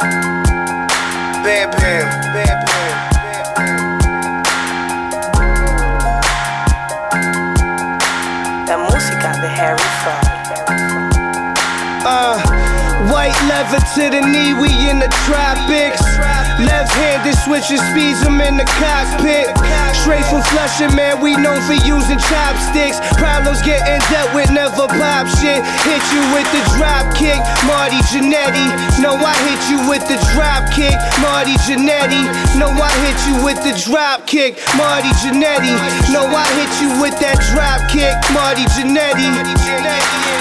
Bam Bam, Bam Bam. La música de Harry Fraud. Uh, white leather to the knee, we in the tropics. Left handed switching speeds, I'm in the cockpit. Straight from Flushing, man, we known for using chopsticks. Problems getting dealt with, never pop shit. Hit you with the drop kick, Marty Jannetty. No, I hit you with the drop kick, Marty Jannetty. No, I hit you with the drop kick, Marty Jannetty. No, I hit you with that drop kick, Marty Jannetty.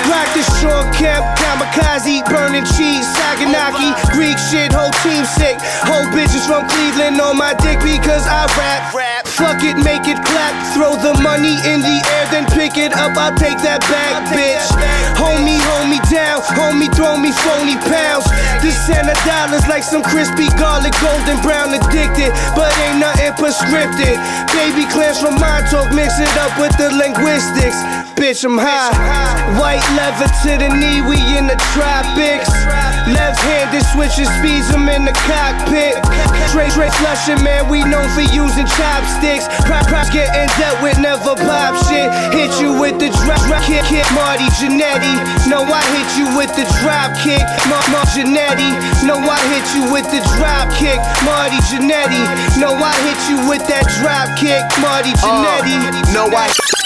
Rock the short cap, kamikaze, burning cheese, Saganaki, Greek shit, whole team sick. Whole bitches from Cleveland on my dick because I rap. rap. Fuck it, make it clap. Throw the money in the air, then pick it up. I'll take that back, bitch. Hold me, hold me down. Hold me, throw me phony pounds. This of dollars like some crispy garlic, golden brown addicted. But ain't nothing prescripted. Baby clams from Montauk, mix it up with the linguistics. Bitch, I'm high. White leather to the knee, we in the tropics. Left handed switching speeds, I'm in the cockpit. Straight, straight flushing, man, we known for using chopsticks. Prop, props getting dealt with, never pop shit. Hit you with the drop drop kick, kick, Marty Jannetty. No, I hit you with the drop kick, Mar Mar Jannetty. No, I hit you with the drop kick, Marty Jannetty. No, I hit you with that drop kick, Marty uh, Jannetty. No, I.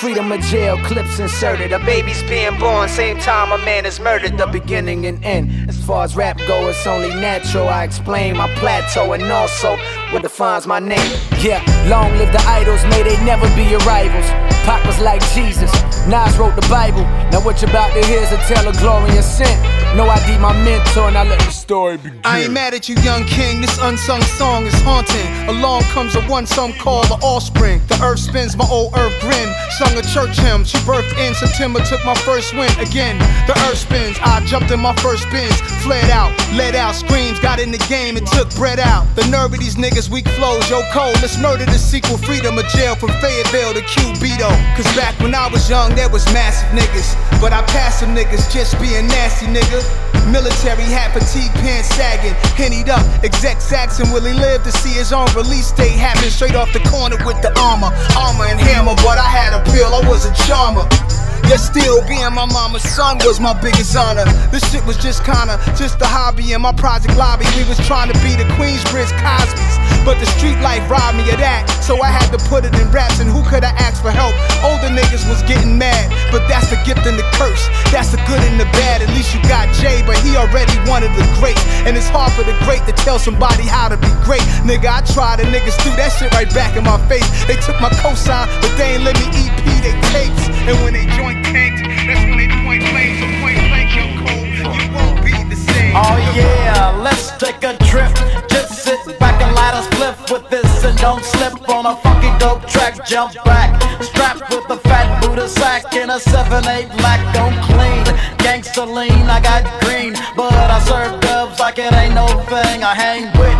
Freedom of jail, clips inserted. A baby's being born, same time a man is murdered. The beginning and end. As far as rap go, it's only natural. I explain my plateau and also what defines my name. Yeah, long live the idols, may they never be your rivals. Pop was like Jesus, Nas wrote the Bible. Now what you about to hear is a tale of glory and sin. No ID, my mentor, and I let the story begin. I ain't mad at you, young king. This unsung song is haunting. Along comes a one song called The Offspring. The earth spins, my old earth grin. Sung a church hymn. She birthed in September, took my first win. Again, the earth spins. I jumped in my first bins. Fled out, let out screams. Got in the game and took bread out. The nerve of these niggas, weak flows. Yo, cold, let's murder the sequel. Freedom of jail from Fayetteville to Cubito. Cause back when I was young, there was massive niggas. But I passed some niggas just being nasty, nigga. Military hat, fatigue pants sagging, hennied up. Exec Saxon, will he live to see his own release date happen? Straight off the corner with the armor, armor and hammer. But I had a pill, I was a charmer. Yet still being my mama's son was my biggest honor. This shit was just kinda just a hobby in my project lobby. We was trying to be the Queensbridge Cosby's, but the street life robbed me of that. So I had to put it in raps, and who could I ask for help? Older niggas was getting mad, but that's the gift and the curse. That's the good and the bad. At least you got Jay, but he already wanted the great. And it's hard for the great to tell somebody how to be great. Nigga, I tried, and niggas threw that shit right back in my face. They took my cosign, but they ain't let me EP they tapes. And when they joint tanked, that's when they point blank. So point blank, yo, cold, you won't be the same. Oh yeah, let's take a trip. Don't slip on a funky dope track. Jump back, strapped with a fat Buddha sack in a 7-8 black, don't clean. Gangsta lean, I got green, but I serve dubs like it ain't no thing. I hang with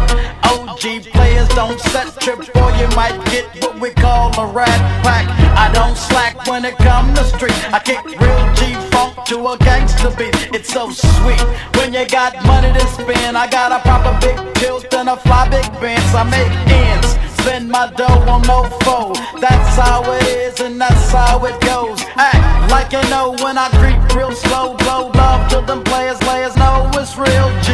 OG players, don't set trip or you might get what we call a rat pack. I don't slack when it come to street. I kick real G funk to a gangster beat. It's so sweet when you got money to spend. I got a proper big tilt and a fly big Benz. I make ends. Spend my dough on no foe. That's how it is and that's how it goes. Act like you know when I creep real slow. Blow love to them players, players know it's real G.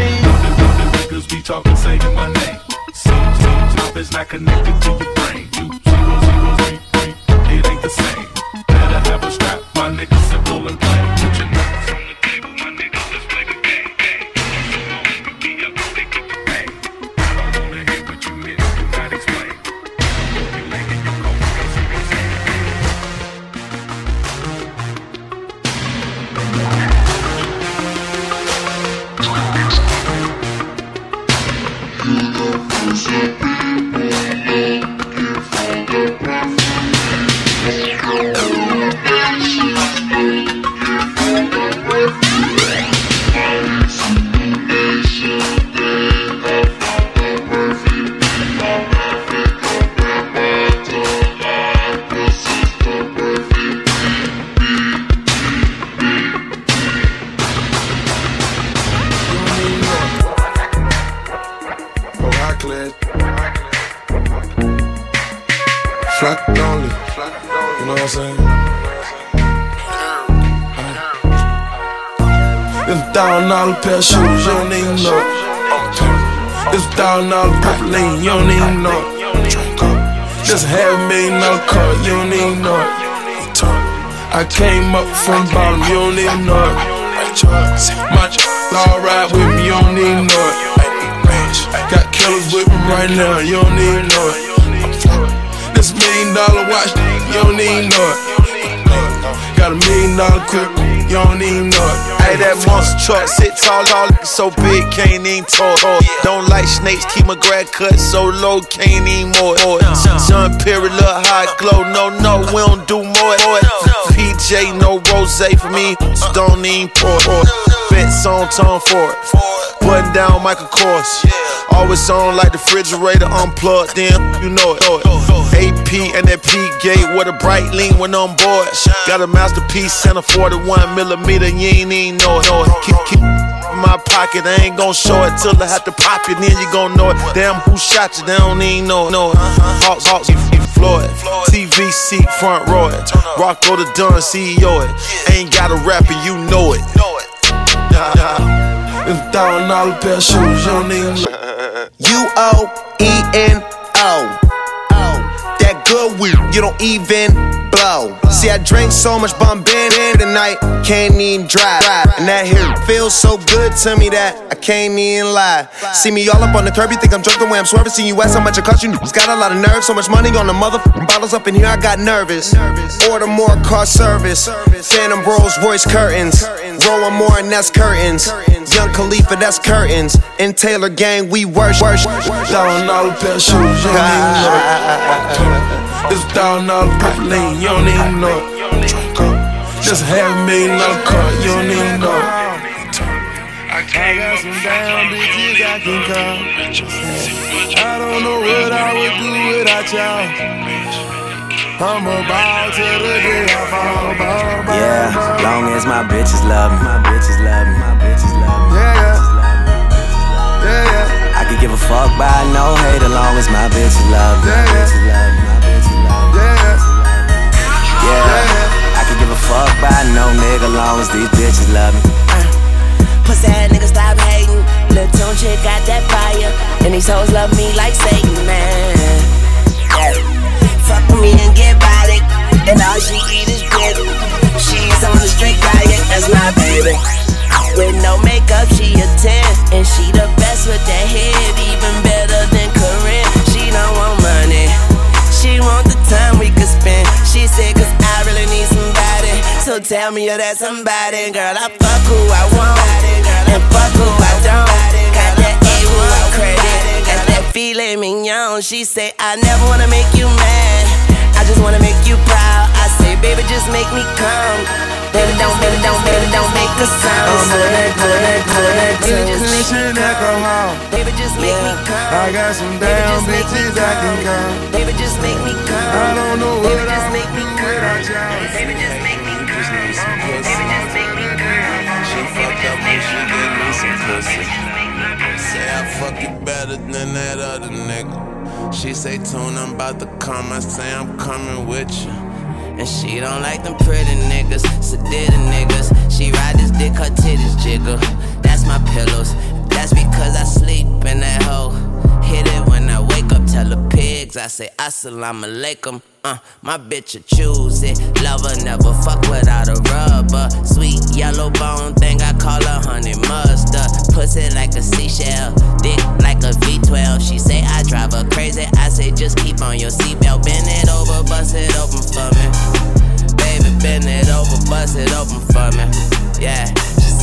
Niggas be talking, saying my name. Seems, seems, love is not connected to your brain. Two zero zero three three, it ain't the same. Better have a strap, my nigga, pair of shoes, you don't even know it. It's a thousand dollar lane, you don't even know. Just half million dollar car, you don't even know. I came up from bottom, you don't even know. My all ride with me, you don't even know. Got killers with me right now, you don't even know. This million dollar watch, you don't even know. Got a million dollar crib you don't even know. Hey, that monster truck sit tall, tall, so big, can't even talk. Don't like snakes, keep my grad cut so low, can't even more. Sun period, look high glow, no, no, we don't do more. PJ, no rose for me, so don't even pour. Bets on Tom Ford, button down Michael Kors. Always on like the refrigerator unplugged, then you know it. AP and that P gate with a bright lean when on board. Got a masterpiece and a 41 millimeter, you ain't even know it. Keep, keep my pocket, I ain't gon' show it till I have to pop it, then you gon' know it. Damn, who shot you? They don't even know it. Hawks, Hawks, Floyd. TV seat, front row it. Rocko the Dunn, CEO it. Ain't got a rapper, you know it. It's a thousand dollar pair you don't know. U O E N O. Weed, you don't even blow. See, I drank so much Bombay tonight, can't even drive. And that here feels so good to me that I can't even lie. See me all up on the curb, you think I'm drunk the way I'm swerving. See you ask how much it cost you. Got a lot of nerve, so much money on the motherfucking bottles up in here, I got nervous. Order more car service, Phantom Rolls Royce curtains. Rolling more, and that's curtains. Young Khalifa, that's curtains. In Taylor Gang, we worship. Thousand dollar pair of shoes, you don't even know it. It's a thousand dollar purple lane, you don't even know it. Just a half a million dollar car, you don't even know it. I got some damn bitches I can call. I don't know what I would do without y'all. I'm about to the day I fall, fall, fall, Yeah, long as my bitches love me, my bitches love me, my bitches love me. Give a fuck by no hate, as long as my bitches love me, my bitches love me, my bitches love. Yeah, yeah. I could give a fuck by no nigga, long as these bitches love me. Uh, pussy ass nigga stop hating. Lil' Tunechi got that fire. And these hoes love me like Satan, man. Yeah. Fuck with me and get body. And all she eat is dick. Somebody. So tell me you're that somebody. Girl, I fuck who I want. And fuck who I don't. Got that A1 credit. Got that filet mignon. She say, I never wanna make you mad I just wanna make you proud. I say, baby, just make me come. Baby, don't, baby, don't, baby, don't make a sound. I'm on that good, good, baby, just make me come. alcohol. Baby, just make me come. I got some damn bitches I can call. Baby, just make me come. I don't know what baby, just make me come. without y'all. She gave me some pussy. Say I fuck you better than that other nigga. She say, Tune, I'm about to come. I say, I'm coming with you. And she don't like them pretty niggas, sedated niggas. She ride this dick, her titties jiggle. That's my pillows. That's because I sleep in that hole. Hit it when I wake up, tell the pigs. I say, Assalamu alaikum. Uh, my bitch will choose it. Lover never fuck without a rubber. Sweet yellow bone thing, I call her honey mustard. Pussy like a seashell, dick like a V12. She say I drive her crazy. I say just keep on your seatbelt, bend it over, bust it open for me. Baby, bend it over, bust it open for me. Yeah,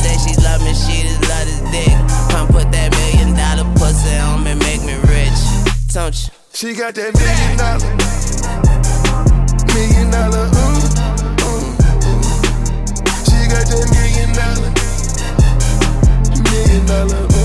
say she love me, she just love this dick. Come put that million dollar pussy on me, make me rich. Don't you? She got that million dollar million dollar, ooh, ooh, ooh. She got that million dollar, million dollar, ooh,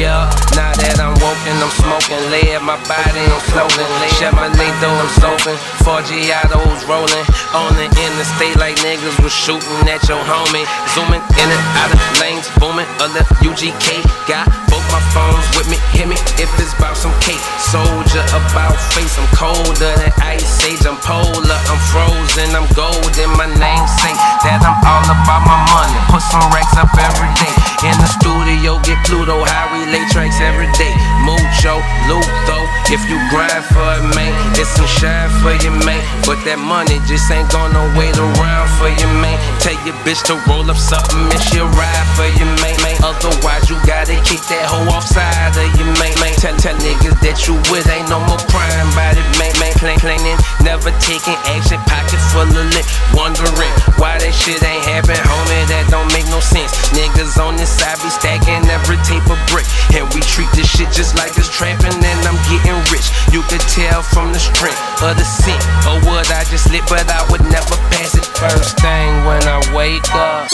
Yeah, now that I'm woke and I'm smoking lead, my body ain't floating. Chevrolet doors open, four Giottos rolling. On the interstate like niggas was shooting at your homie. Zooming in and out of lanes, booming. A UGK, got both my phones with me. Hit me if it's about some cake. Soldier about face, I'm colder than ice age. I'm polar, I'm frozen, I'm golden. My name say that I'm all about my money. Put some racks up every day. In the studio, get Pluto, how we lay tracks every day. Mucho, though. If you grind for it, man, it's some shine for you, man. But that money just ain't gonna wait around for you, man. Tell your bitch to roll up something and she'll ride for you, man. man. Otherwise, you gotta kick that hoe offside of you, man. man. Tell, tell niggas that you with ain't no more crime about it, man. man. Plain, plainin', never taking action, pocket full of lit. Wondering why that shit ain't happen, homie. That don't make no sense. Niggas on this side be stacking every tape of brick. And we treat this shit just like it's trapping, and I'm getting rich. You could tell from the strength of the scent. Or would I just lit, but I would never pass it first thing when I wake up.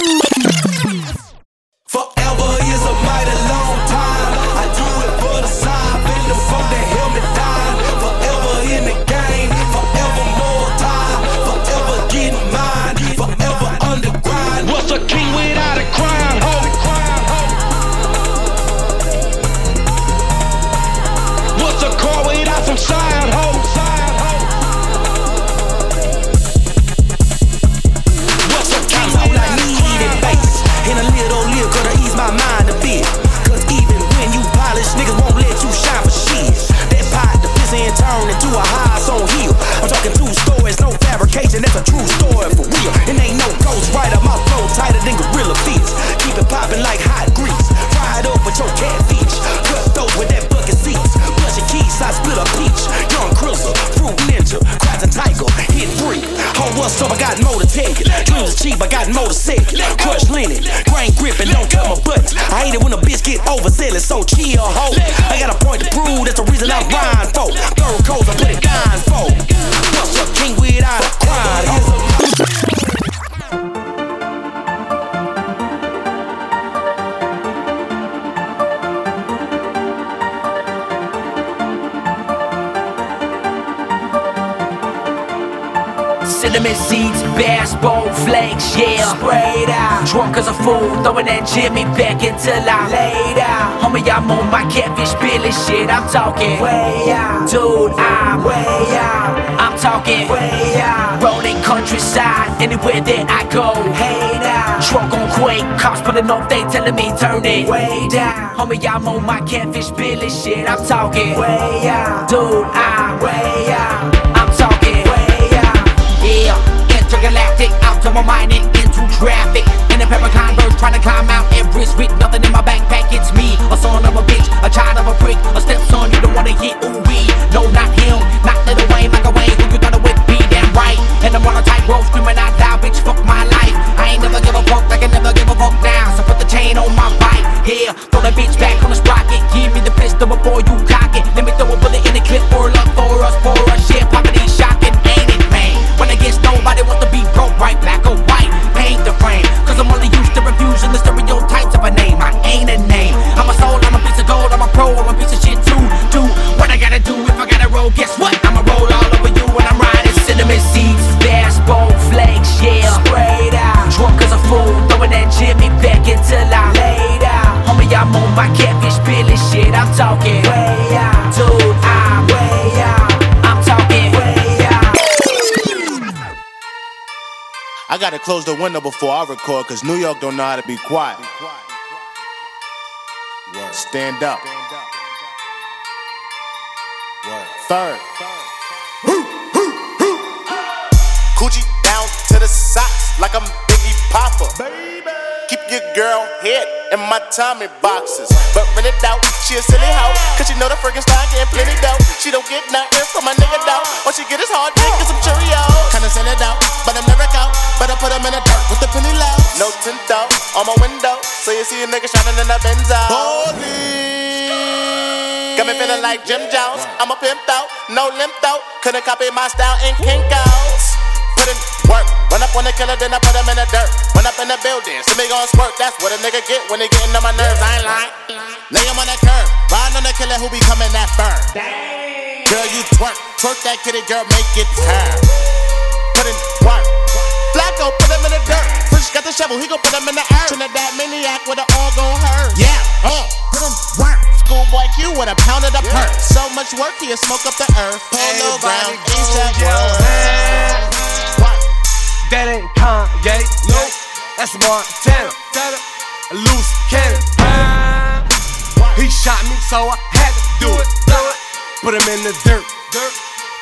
Forever is a overzealous, so Cinnamon seeds, basketball flakes, yeah. Sprayed out. Drunk as a fool, throwing that Jimmy back until I laid out. Homie, I'm on my catfish billy shit. I'm talking way out. Dude, I'm way out. I'm talking way out. Rolling countryside, anywhere that I go. Hey now. Truck on quake, cops pulling up, they telling me turn it way down. Homie, I'm on my catfish billy shit. I'm talking way out. Dude, I'm way my mind and into traffic. In a pair of Converse, trying to climb out Everest with nothing in my backpack. It's me, a son of a bitch, a child of a prick, a stepson you don't wanna hit. Ooh wee, no, not him, not Lil Wayne, Michael Wayne, who you thought it would be damn right. And I'm on a tightrope, screaming out loud, bitch, fuck my life. I ain't never give a fuck, I can never give a fuck now. So put the chain on my bike, yeah. Throw that bitch back on the sprocket, give me the pistol before you close the window before I record, cause New York don't know how to be quiet. Stand up. Third. Coochie down to the socks like I'm Biggie Papa. Keep your girl head in my Tommy boxes. But rent it out, she a silly hoe. Cause she know the friggin' style getting plenty dough. She don't get nothing from my nigga though. All she get is hard dick and some Cheerios. Kinda send it out, but I'm never out. But I put in the dirt with the penny low. No tint out on my window. So you see a nigga shining in the Benzo. Got me feeling like Jim Jones. I'm a pimp out, no limp out. Couldn't copy my style in Kinko's. Put in work. Run up on the killer, then I put him in the dirt. Run up in the building, me gon' squirt. That's what a nigga get when they getting on my nerves. I ain't lying. Lay him on the curb. Riding on the killer who be coming that firm. Girl, you twerk. Twerk that kitty, girl, make it turn. Put in work. Flacko, put him in the dirt. Push got the shovel, he gon' put him in the earth. Trinidad maniac with it all gon' hurt. Yeah, uh, put him work. Schoolboy Q with a pound of the perk. So much work, he'll smoke up the earth. Polo brown, Work. That ain't Kanye, nope. That's Montana. A loose cannon. He shot me, so I had to do it. Put him in the dirt.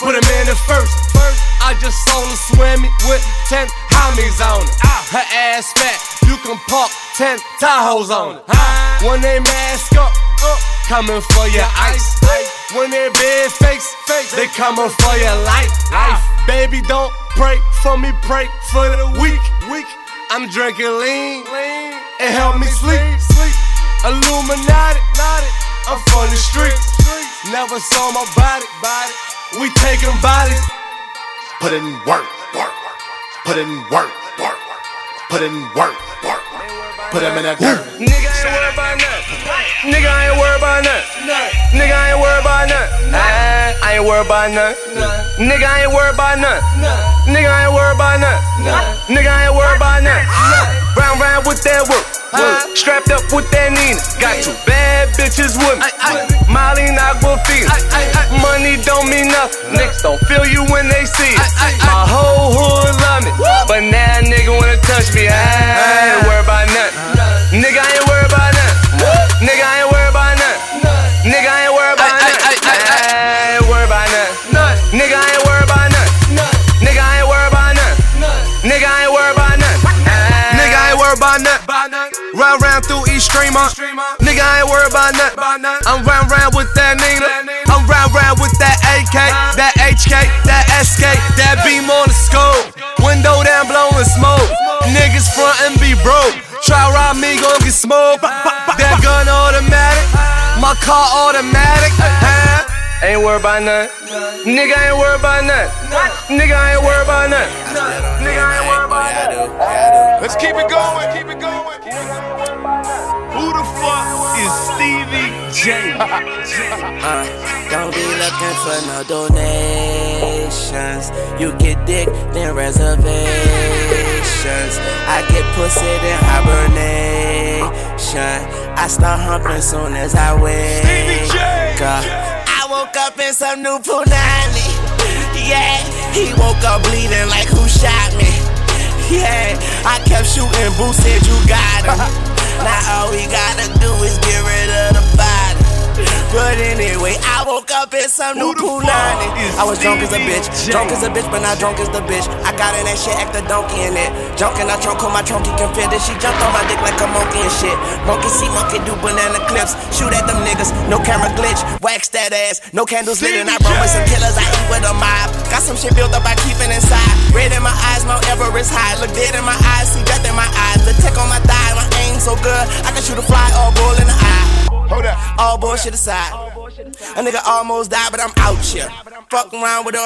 Put him in the first. I just saw her swimming with 10 homies on it. Her ass fat, you can park 10 Tahoes on it. When they mask up, uh, coming for your ice. When they bed fakes, they coming for your life. Life, baby, don't pray for me, pray for the weak. Weak. I'm drinking lean, it help me sleep. Illuminati, I'm from the streets. Never saw my body, body. We taking bodies. Put in work, work, put in work, work, put in work, work. Put him in that dirt. Nigga ain't worried about nothing. Nigga ain't worried about nothing. Nigga ain't worried about nothing. I I ain't worried about nothing. Nigga ain't worried about nothing. Nigga I ain't worried about nothing. Nigga I ain't worried about nothing. Round round with that work. work. Strapped up with that Nina. Got two bad bitches with me. Molly Aquafina. Money don't mean nothing. Niggas don't feel you when they see it. My whole hood love me. But now a nigga wanna touch me. I ain't worried about nothing. Nigga I ain't worried about nothing. Nigga I ain't Streamer. Nigga I ain't worried about nothing. I'm round round with that Nina. I'm round round with that AK, that HK, that SK, that beam on the scope. Window down blowing smoke. Niggas front and be broke. Try rob me, gon' get smoked. That gun automatic, my car automatic. Ain't worried about nothing. Nigga ain't worried about nothing. Nigga ain't worried about nothing. Uh, don't be looking for no donations. You get dick, then reservations. I get pussy, then hibernation. I start humping soon as I wake up. I woke up in some new punani. Yeah, he woke up bleeding like who shot me. Yeah, I kept shooting. Boo said you got him. Now all we gotta do is get rid of the body. But anyway, I woke up in some new punani. I was drunk as a bitch, drunk as a bitch, but not drunk as the bitch. I got in that shit, act a donkey in it. Junk in I trunk, on my trunky can fit it. She jumped on my dick like a monkey and shit. Monkey see, monkey do banana clips. Shoot at them niggas, no camera glitch. Wax that ass, no candles lit, and I run with some killers. I eat with a mob. Got some shit built up, I keep it inside. Red in my eyes, Mount Everest high. Look dead in my eyes, see death in my eyes. The tick on my thigh, my aim so good. I can shoot a fly all bull in the eye. Hold up. All bullshit aside. A nigga almost died, but I'm out here. Fuck around with a